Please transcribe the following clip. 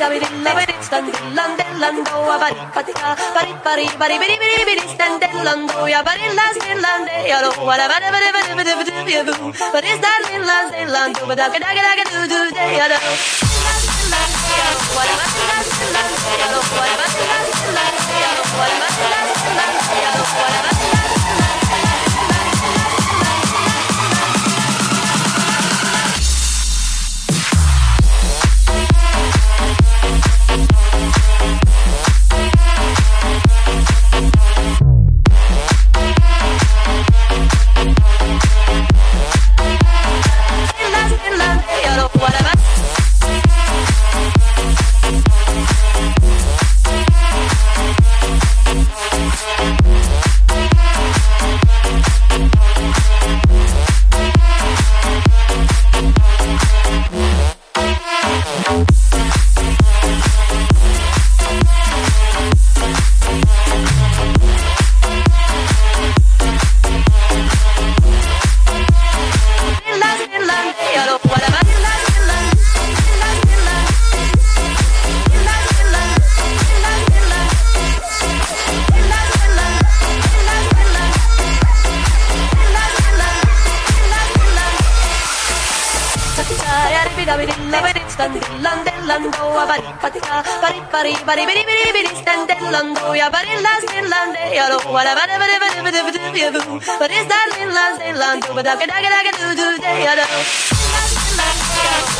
davidilla standillande lando a bari patika bari bari bari biri biri biri standillando ya bari las dilande ya lo wala bari bari bari bari bari bari bari standillande lando badaka daga daga do do de ya do bari bari bari bari bari standellando ya bari la stellande ya lo wala bari bari bari bari bari bari bari bari standella stellando bada kada kada kada do do de ya lo wala bari la stellande ya lo